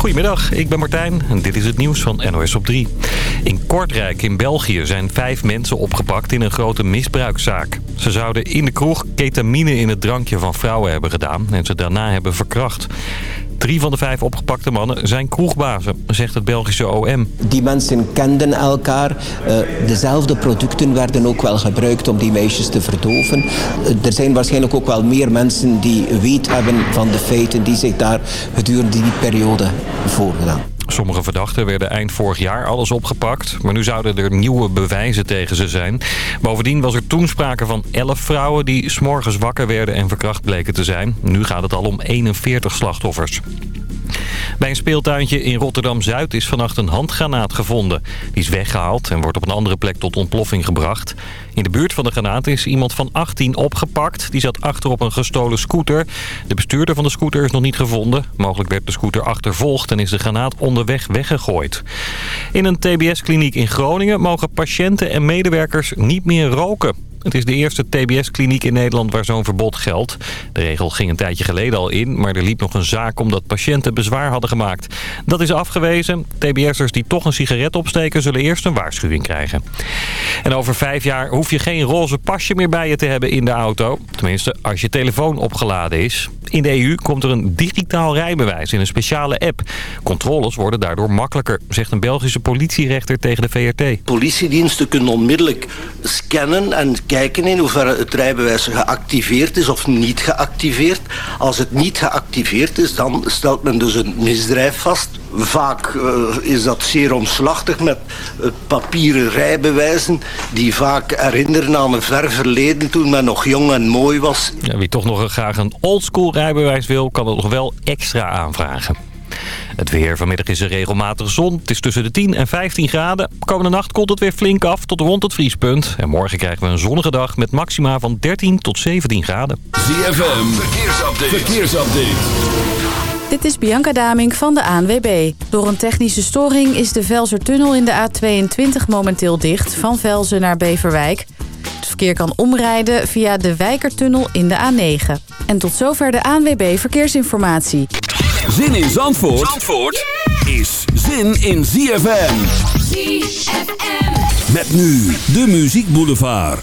Goedemiddag, ik ben Martijn en dit is het nieuws van NOS op 3. In Kortrijk in België zijn vijf mensen opgepakt in een grote misbruikzaak. Ze zouden in de kroeg ketamine in het drankje van vrouwen hebben gedaan en ze daarna hebben verkracht. Drie van de vijf opgepakte mannen zijn kroegbazen, zegt het Belgische OM. Die mensen kenden elkaar. Uh, dezelfde producten werden ook wel gebruikt om die meisjes te verdoven. Uh, er zijn waarschijnlijk ook wel meer mensen die weet hebben van de feiten die zich daar gedurende die periode voorgedaan. Sommige verdachten werden eind vorig jaar alles opgepakt. Maar nu zouden er nieuwe bewijzen tegen ze zijn. Bovendien was er toen sprake van 11 vrouwen die s'morgens wakker werden en verkracht bleken te zijn. Nu gaat het al om 41 slachtoffers. Bij een speeltuintje in Rotterdam-Zuid is vannacht een handgranaat gevonden. Die is weggehaald en wordt op een andere plek tot ontploffing gebracht. In de buurt van de granaat is iemand van 18 opgepakt. Die zat achter op een gestolen scooter. De bestuurder van de scooter is nog niet gevonden. Mogelijk werd de scooter achtervolgd en is de granaat onderweg weggegooid. In een TBS-kliniek in Groningen mogen patiënten en medewerkers niet meer roken. Het is de eerste TBS-kliniek in Nederland waar zo'n verbod geldt. De regel ging een tijdje geleden al in, maar er liep nog een zaak omdat patiënten bezwaar hadden gemaakt. Dat is afgewezen. TBS'ers die toch een sigaret opsteken zullen eerst een waarschuwing krijgen. En over vijf jaar hoef je geen roze pasje meer bij je te hebben in de auto. Tenminste, als je telefoon opgeladen is. In de EU komt er een digitaal rijbewijs in een speciale app. Controles worden daardoor makkelijker, zegt een Belgische politierechter tegen de VRT. Politiediensten kunnen onmiddellijk scannen en kijken in hoeverre het rijbewijs geactiveerd is of niet geactiveerd. Als het niet geactiveerd is, dan stelt men dus een misdrijf vast. Vaak uh, is dat zeer omslachtig met het papieren rijbewijzen... die vaak herinneren aan een ver verleden toen men nog jong en mooi was. Ja, wie toch nog graag een oldschool rijbewijs wil, kan het nog wel extra aanvragen. Het weer. Vanmiddag is er regelmatig zon. Het is tussen de 10 en 15 graden. Komende nacht komt het weer flink af tot rond het vriespunt. En morgen krijgen we een zonnige dag met maxima van 13 tot 17 graden. ZFM. Verkeersupdate. Verkeersupdate. Dit is Bianca Daming van de ANWB. Door een technische storing is de Velsertunnel in de A22 momenteel dicht... van Velzen naar Beverwijk. Het verkeer kan omrijden via de Wijkertunnel in de A9. En tot zover de ANWB Verkeersinformatie. Zin in Zandvoort, Zandvoort is zin in ZFM. ZFM. Met nu de Muziek Boulevard.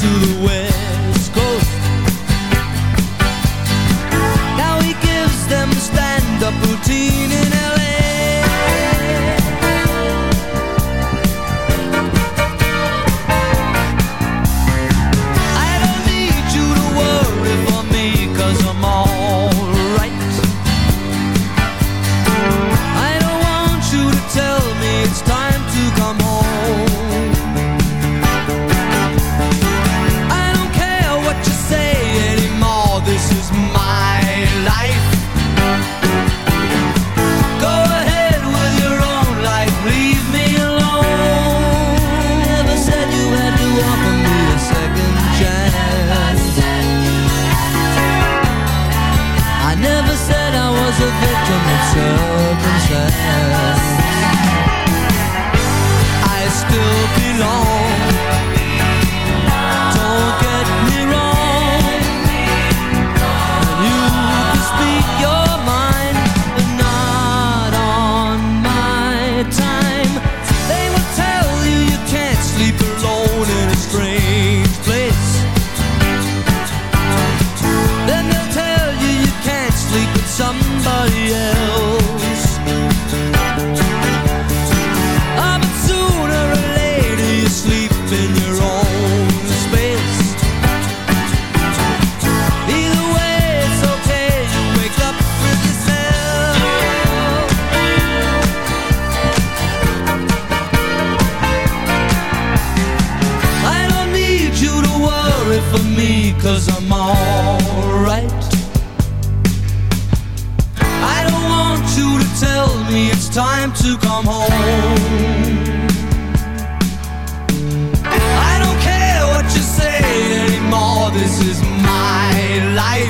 to the way time to come home. I don't care what you say anymore, this is my life.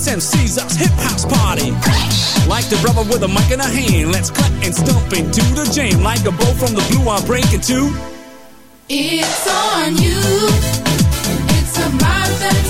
and MC's us hip house party. Like the brother with a mic in a hand, let's cut and stomp into the jam. Like a bow from the blue, I break breaking two. It's on you. It's a that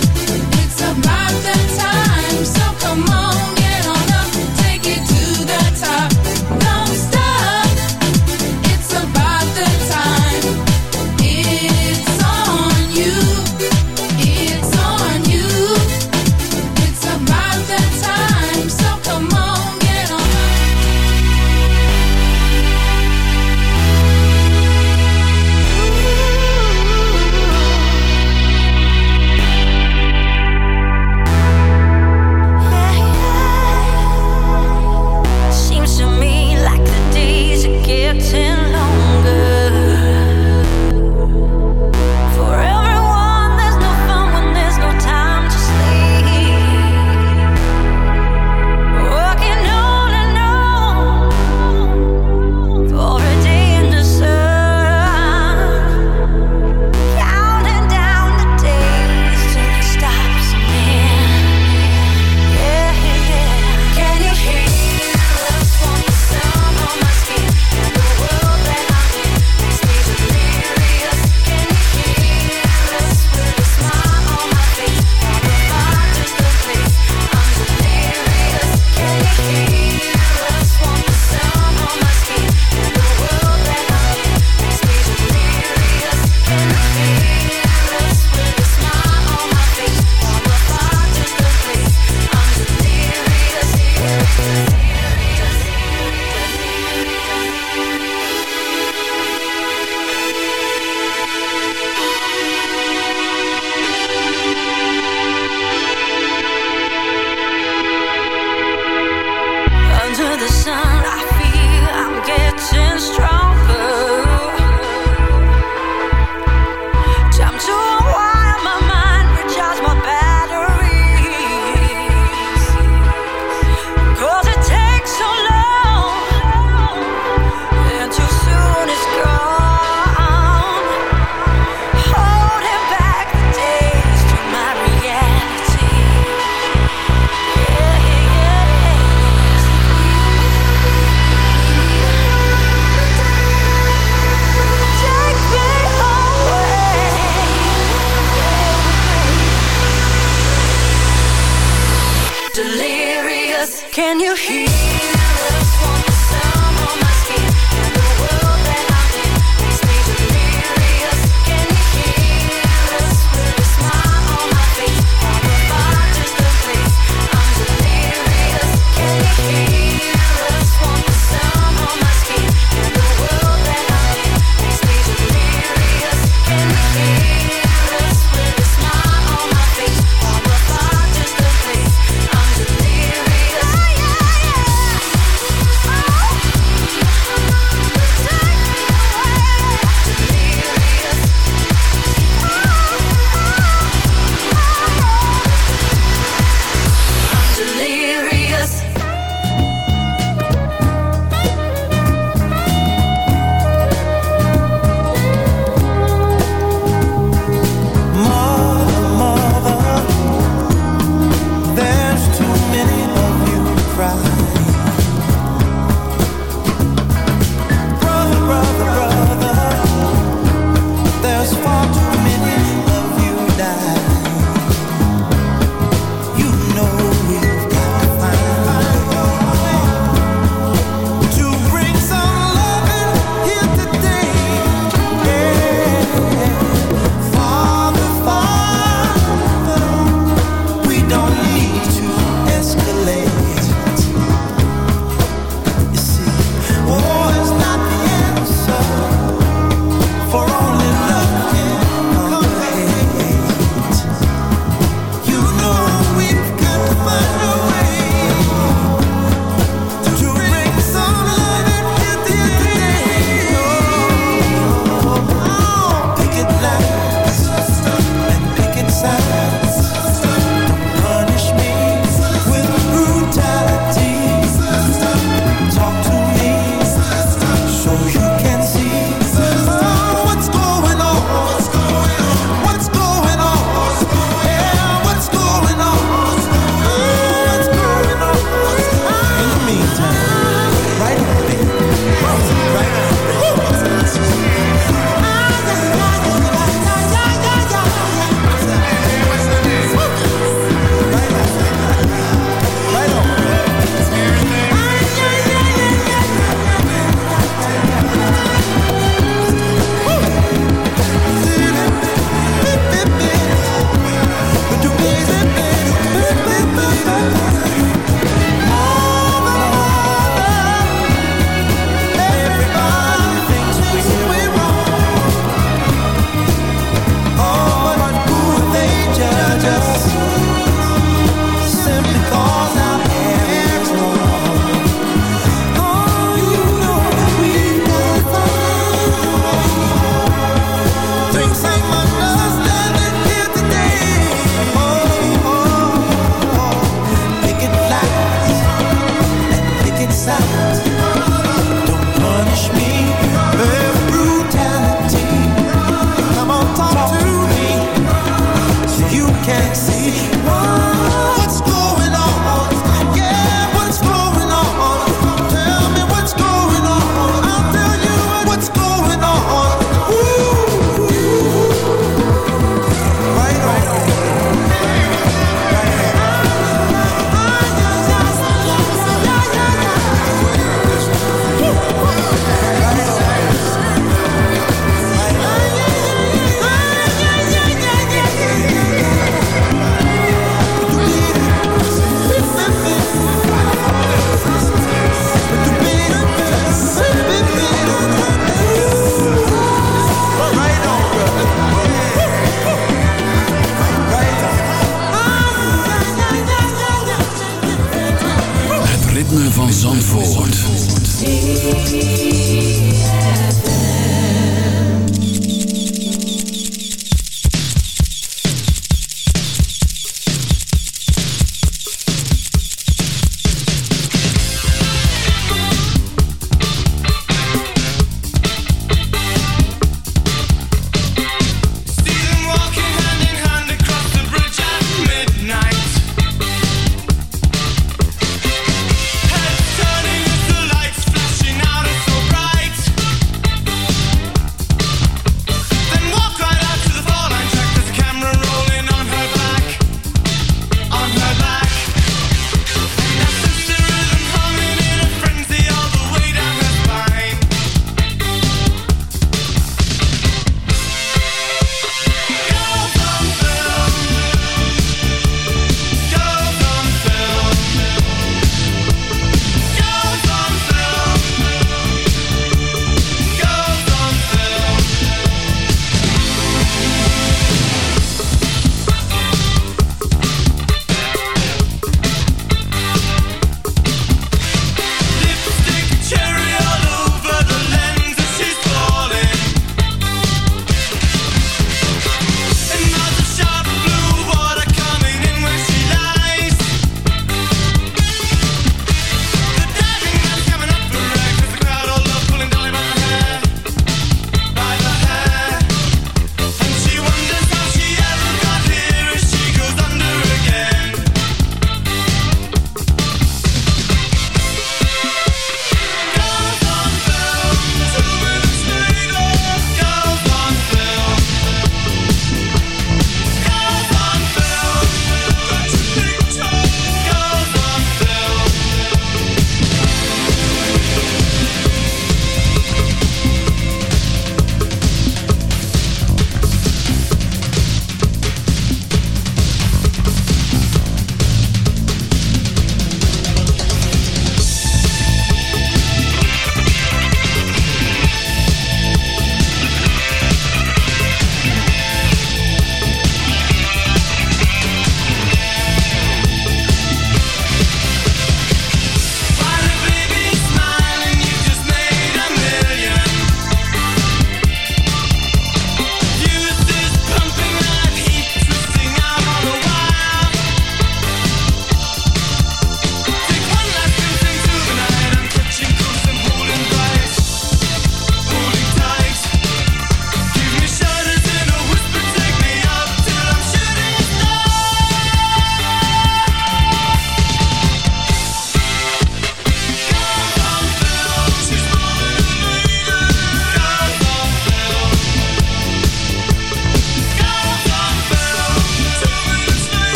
about the time, so come on.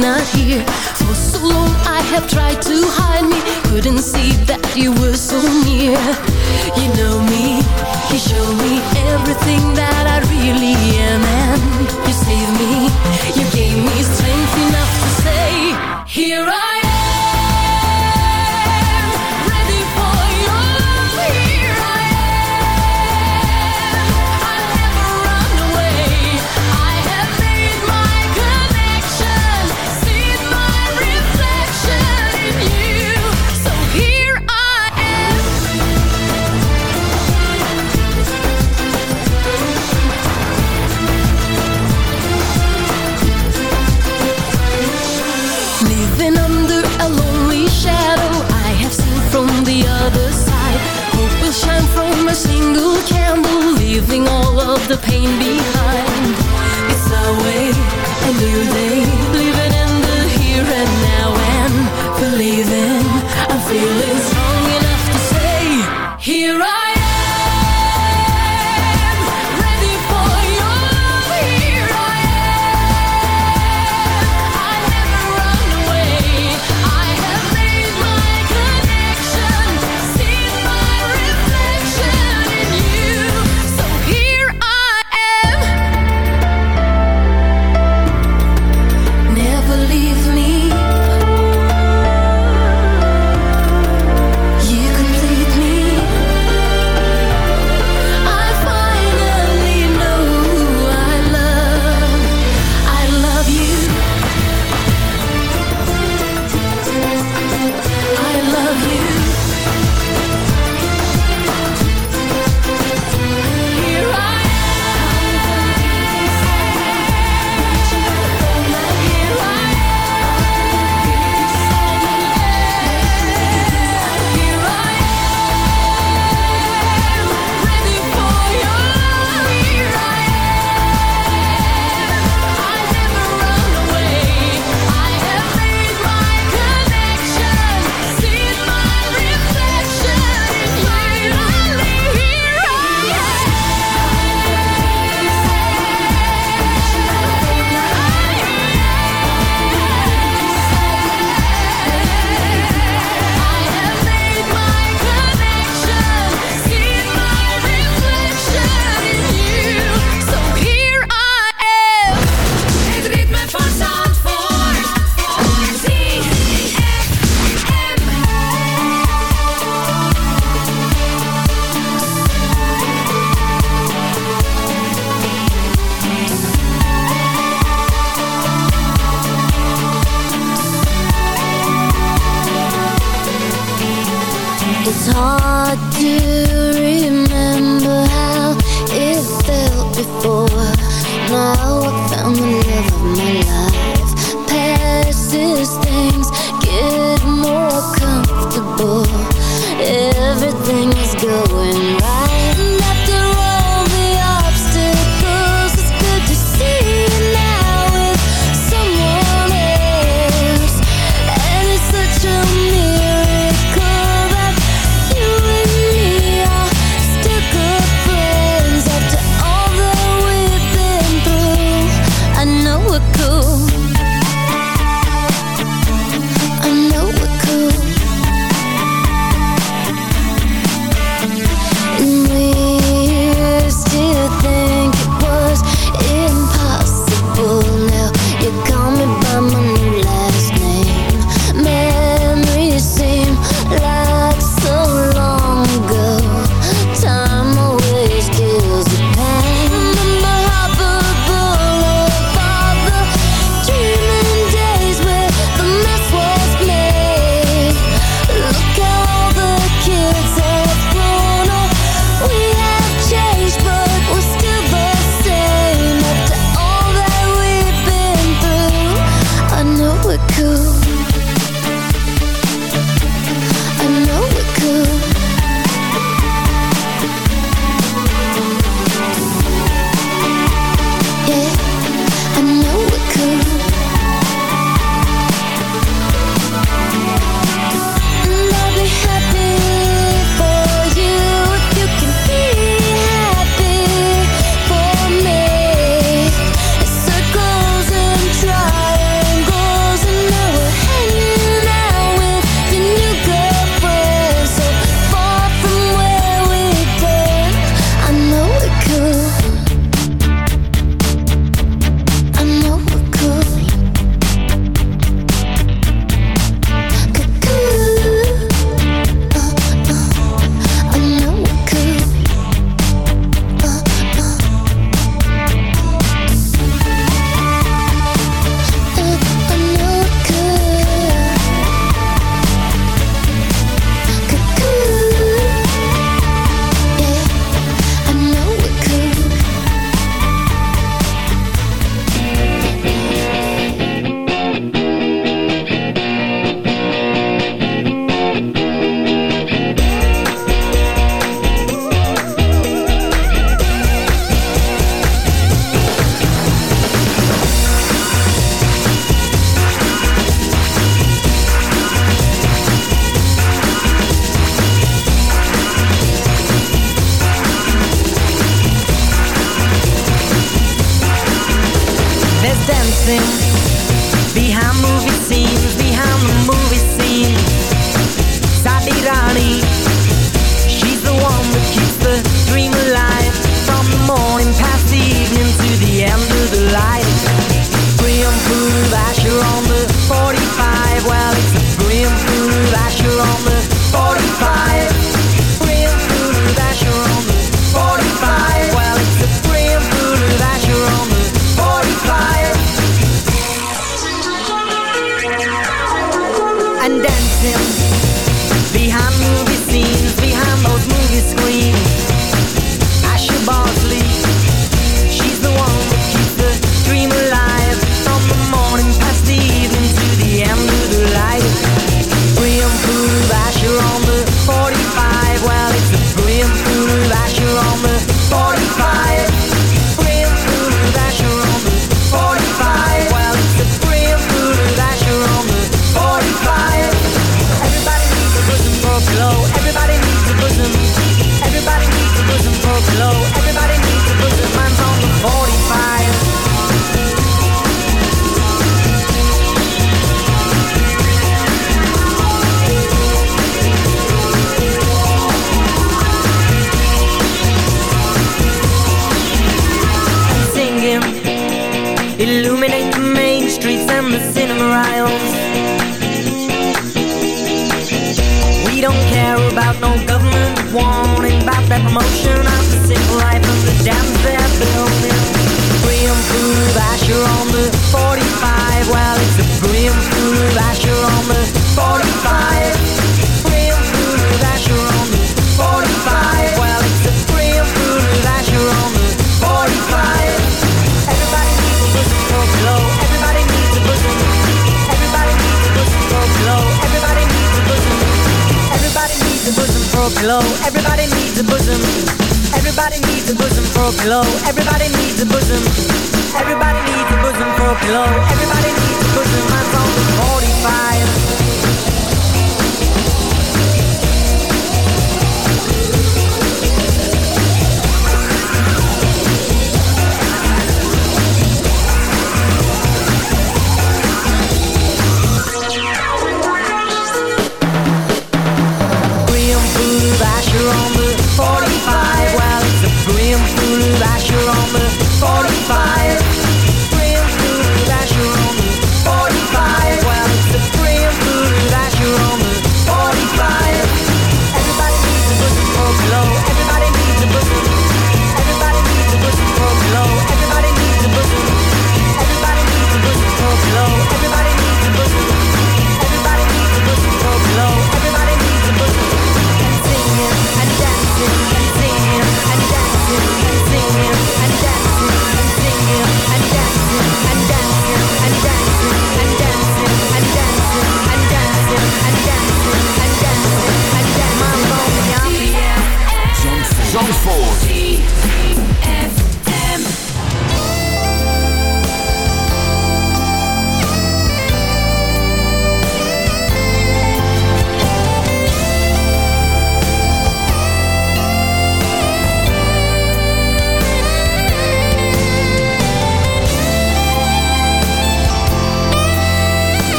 not here. For so long I have tried to hide me. Couldn't see that you were so near. You know me, you show me everything that I really am. And you saved me, you gave me strength enough to say Here I am leaving all of the pain behind. It's our way, a new day, living in the here and now and believing, I'm feeling.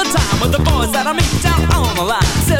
The time with the boys that I meet down on the line.